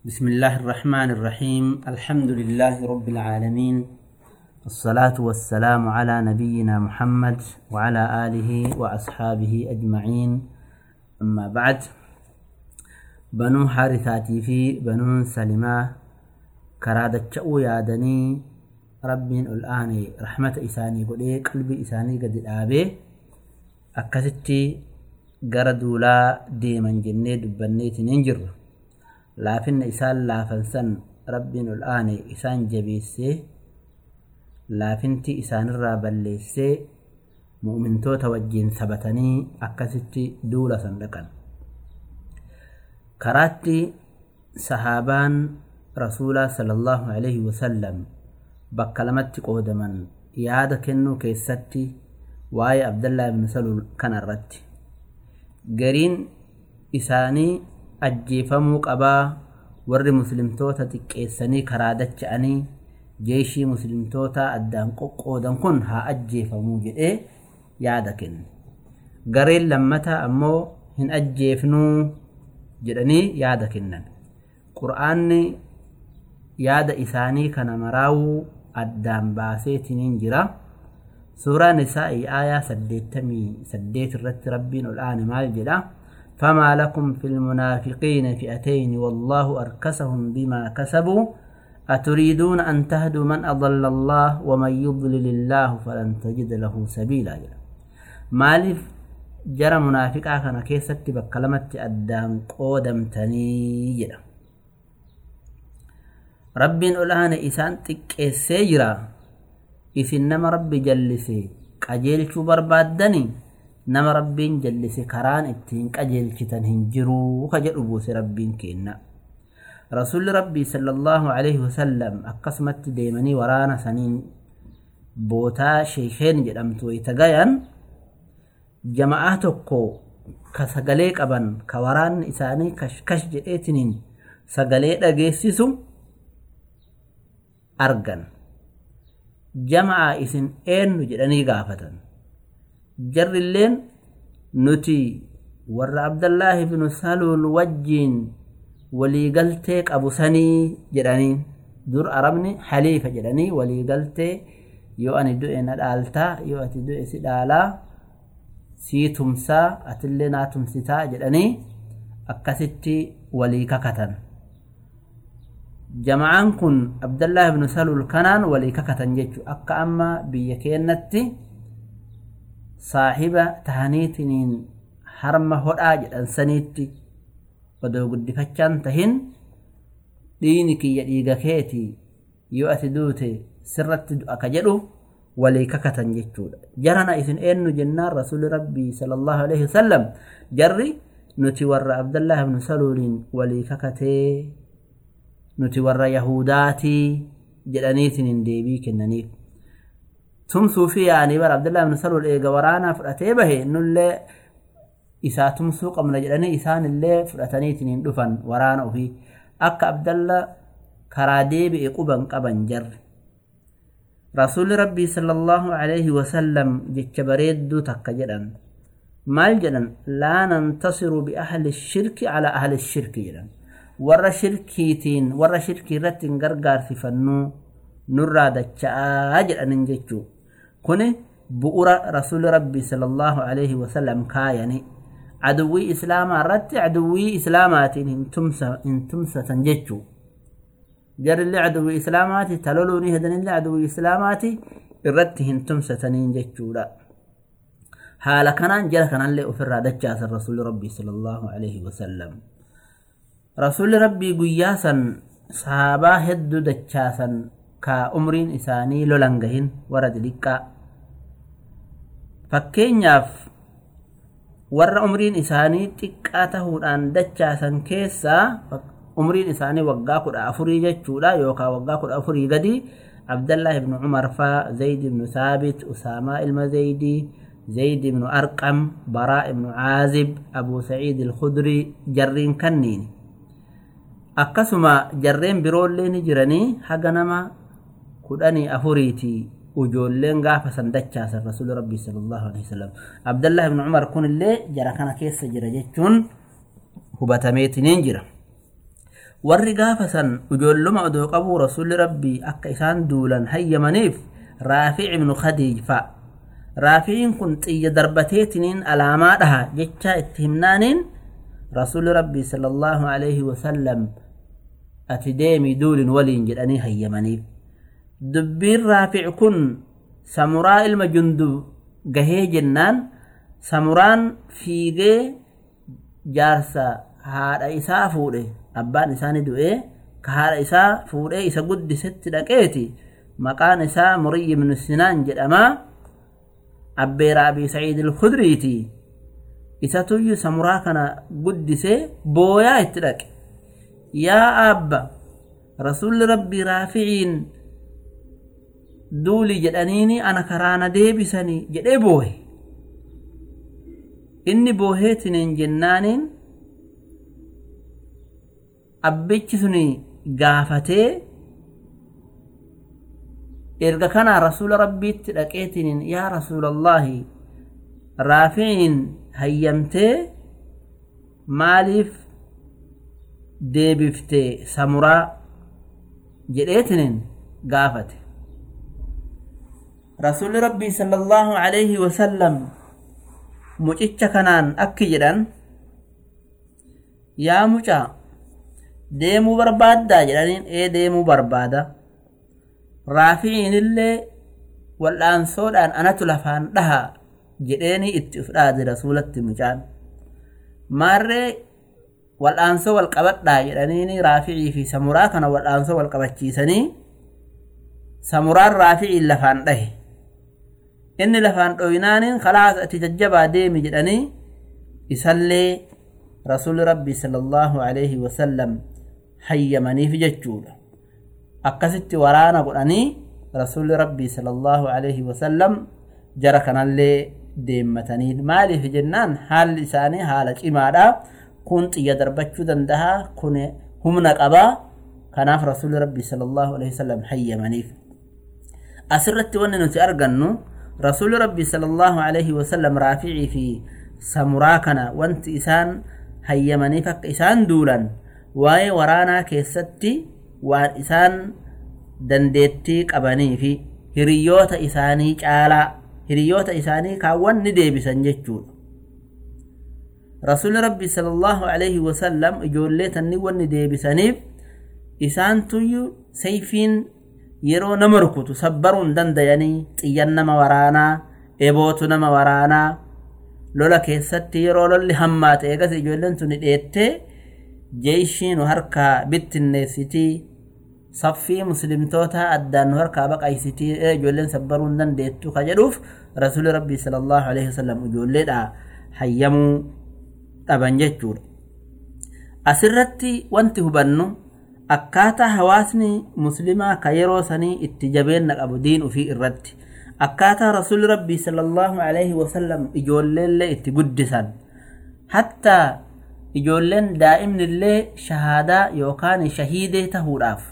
بسم الله الرحمن الرحيم. الحمد لله رب العالمين. الصلاة والسلام على نبينا محمد وعلى آله وأصحابه أجمعين. أما بعد بنو حارثاتي في بنو سلمة كرادة يادني رب الآن رحمة إساني قل قلبي إساني قد الآبي أكستي قردولا ديما جنة دبنيت ننجر. Laafinna isaan laafansan rabbiin ol aane isaan jabeessee laafinti isaanirraa balleessee mu'mintoota wajjiin sabatanii akkasitti duula san dhaqan. Karaatti sahaabaan rasuulaa sallallahu alaihi wasallam bakka lamatti qoodaman yaada kennuu keessatti waa'ee abdallaa ibn salul kana irratti. Gariin isaanii ajjeefamuu qabaa. Warri muslimtoota xiqqeessanii karaa dacha'anii jeeshii muslimtoota addaan qoqqoodan kun haa ajjeefamuu jedhee yaada kenne. Gareen lammataa ammoo hin ajjeefnuu jedhanii yaada kennan. Qur'aanni yaada isaanii kana maraawuu addaan baaseetiniin jira. Suuraa nisaa'i aayaa saddeettamii saddeet irratti rabbiin ol aane maal jedha فما لكم في المنافقين فئتين والله أركسهم بما كسبوا. أتريدون أن تهدوا من أضل الله ومن يضلل الله فلن تجد له سبيلا. مالف جرى منافقا كان كيست بكلمة أدام قودم تنيجرا رب الآن إسان تكيسي جرا إسنما رب جلسي. قجيل شو بربادني nama rabbiin jallise karaan ittiin qajeelchitan hin jiruu ka jedhu buuse rabbiin kenna rasuulli rabbii sallallahu alaihi wasallam akkasumatti deemanii waraana saniin bootaa sheekeen jedhamtu wayta gayan jama'aa tokko ka sagalee qaban ka waraanni isaanii kashkash jedheetiniin sagalee dhageessisu argan. Jama'a isin eenyu jedhanii gaafatan jarrilleen nuti warra abdallaahi bnu saluul wajjiin waliigaltee qabu sanii jedhanii dur arabni haliifa jedhanii waliigaltee yoo ani du'e na dhaaltaa yoo ati du'e si dhaalaa sii tumsaa atillee naa tumsitaa jedhanii akkasitti walii kakatan. Jama'aan kun abdallaahi bnu saluul kanaan walii kakatan jechu akka amma biyya keennatti saahiba tahaniitiniin harma hodhaa jedhan saniitti odoo guddifachaan tahin dhiini kiyya dhiiga keeti yoo ati duute sirratti du'a ka jedhu walii kakatan jechuudha jarana isin eenyu jennaan rasuli rabbii sallallahu alaihi wasallam jarri nuti warra abdallah ibnu saluuliin walii kakatee nuti warra yahudaatii jedhaniitiniin deebii kennaniif tumsuu fi yaanii bara abdullah ibn salul eega waraanaa fudhatee bahe nullee isaa tumsuu qabna jedhanii isaanillee fudhataniitiin dhufan waraana ofii akka abdalla karaa deebi'e quban qaban jarri rasuulli rabbii sallallahu alaihi wasallam jecha bareedduu takka jedhan maal jedhan laa nantasiru biahli shirki ala ahli shirki jedhan warra shirkiitiin warra shirkii irratti hin gargaarsifannuu nurraa dacha'aa jedhanin jechuu كوني بؤرا رسول ربي صلى الله عليه وسلم كايني. عدوي إسلام رت عدوي اسلامات إن تمس إن تمس تنججو جر اللي عدوي إسلاماتي تلولوني هدن اللي عدوي إسلاماتي رتهن تمس تنججو لا. هالا كان جل كان اللي افر الرسول ربي صلى الله عليه وسلم. رسول ربي قياسا صحابا هدو دجاسا ka umriin isaanii lolan gahin warra xixiqqaa fakkeenyaaf warra umriin isaanii xiqqaa tahuudhaan dachaasan keessaa umriin isaanii waggaa kudha afurii jechuudha yookaan waggaa kudha afurii gadi abdallah ibnu umar faa zayd ibnu saabit usaamaa ilma zaydii zayd ibnu arqam baraa ibnu caazib abuu saciid ilkhudrii jarriin kanniini akkasuma jarreen biroollee ni jiranii haga nama kudhanii afuriiti ujoolleen gaafa san dachaasan rasuuli rabbii sallallahu alaihi wasallam abdallah ibn umar kunillee jara kana keessa jira jechuun hubatameetiniin jira warri gaafa san ijoolluma odoo qabuu rasuulli rabbii akka isaan duulan hayyamaniif raafic ibnu khadiij fa'a raaficiin kun xiyya darbateetiniin alaamaa dhaha jechaa itti himnaaniin rasuulli rabbii sala allaahu alayhi wasallam ati deemii duulin waliin jedhanii hayyamaniif دبير رافع كن سامورا المجندب جهي جنان في فيغي جارسا هارا إسا فوري أبان إسان دو إيه كهارا إسا فوري إسا قد ست لكيتي مقان إسا مري من السنان جد أما أبي رابي سعيد الخدريتي إسا توي ساموراكنا قد سي بويا إتلك يا أب رسول ربي رافعين duuli jedhaniini ana karaana deebisanii jedhee boohe. Inni booheetiniin jennaaniin abbichi suni gaafatee erga kanaa rasuula rabbiitti dhaqeetiniin yaa rasuulallaahi raaficiin hayyamtee maaliif deebiftee samuraa? jedheetiniin gaafate rasuulli rabbii sala allaahu alayhi wasallam mucicha kanaan akki jedhan yaa mucaa deemuu barbaaddaa jedhaniin ee deemuu barbaada raaficiinillee wal'aansoodhaan anatu lafaan dhaha jedheeni itti uf dhaade rasuulatti mucaan maarree wal'aansoo wal qabadhaa jedhaniini raaficii fi samuraa kana wal'aansoo wal qabachiisanii samuraan raaficiin lafaan dhahe inni lafaan dhoynaaniin kalaas ati jajjabaa deemi jedhanii isallee rasuuli rabbii sala allaahu alayhi wasallam hayyamaniif jechuudha akkasitti waraana godhanii rasuuli rabbii sala allaahu alayhi wasallam jara kanallee deemmatanii maaliif jennaan haalli isaanii haala cimaadha kun xiyya darbachuu dandaha kun humna qabaa kanaaf rasuuli rabbii sala allaahu alayhi wasallam hayyamaniif asirratti wanni nuti argannu sala allaahu alayhi wasallam raaficii fi samuraa kana wanti isaan hayyamaniif akka isaan duulan waa'ee waraanaa keessatti waan isaan dandeettii qabanii fi hiriyyoota isaanii caalaa hiriyyoota isaanii kaawwan ni deebisan jechuudha rasuuli rabbii sala allaahu alayhi wasallam ijoollee tanni wanni deebisaniif isaan tuyyu sayfiin yeroo nama rukutu sabbaruun dandayanii xiyyan nama waraanaa ebootu nama waraanaa. Lola keessatti yeroo lolli hammaate eegas ijoolleen tuni dheettee jeeshiin harkaa bittinneessitii saffii muslimtoota addaan harkaa baqaysitii ijoolleen sabbaruun dandeettu ka jedhuuf rasuuli rabbii sala allaahu alayhi wasallam ijoolleedha. Hayyamuu dhaban jechuudha. Asirratti wanti hubannu akkaataa hawaasni muslimaa ka yeroo sanii itti jabeenna qabu diin ufii irratti akkaataa rasuuli rabbii sala allaahu alayhi wasallam ijoolleellee itti guddisan hattaa ijoolleen daa'imnillee shahaadaa yookaan shahiidee tahuudhaaf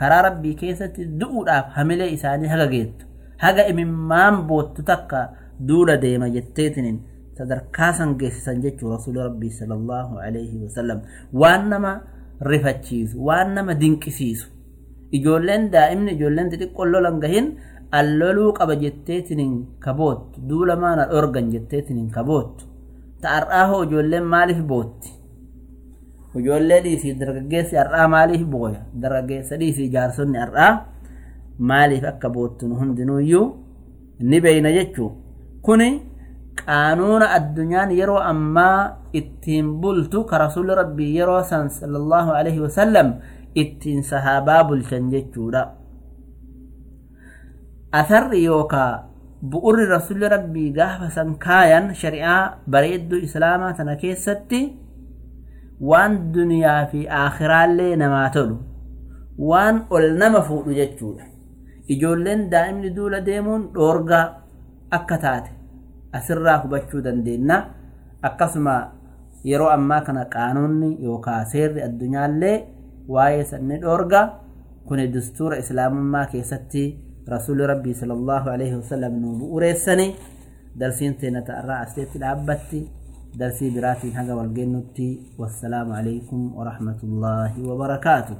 karaa rabbii keessatti du'uudhaaf hamilee isaanii haga geettu haga imimmaan boottu takka duula deema jetteetiniin sadarkaa san geessisan jechuu rasuuli rabbii sala allaahu alayhi wasallam waan nama rifachiisu. Waan nama dinqisiisu. Ijoolleen daa'imni ijoolleen xixiqqoon lolan gahin alloluu qaba jetteetiniin kaboottu. Duula maana dhorgan jetteetiniin kaboottu. Ta'ar'aa hoo ijoolleen maaliif bootti? Ijoollee dhiisii dargaggeessi har'aa maaliif booya? Dargaggeessa dhiisii jaarsonni har'aa maaliif akka boottun hundinuuyyuu ni beeyna jechuu? Kuni قانون الدنيا يرو أما إتين بلتو كرسول ربي يرو سن صلى الله عليه وسلم إتين صحابا بلتن جتورا أثر يوكا بؤر رسول ربي قهف سن كايا شريعا بريد إسلاما تنكي ستي وان دنيا في آخرا اللي نماتلو. وان ألنما فوق جتورا إجولين دائم لدولة ديمون أورغا أكتاتي. أسرى خبشو دندينا أقسم يرو أما كان قانون يوكا سير الدنيا اللي وايس الندورغا كون الدستور إسلام ما كيستي رسول ربي صلى الله عليه وسلم نوبو ريساني درسين تينا تأرى أسيت العبتي درسي براتي هذا والجنة والسلام عليكم ورحمة الله وبركاته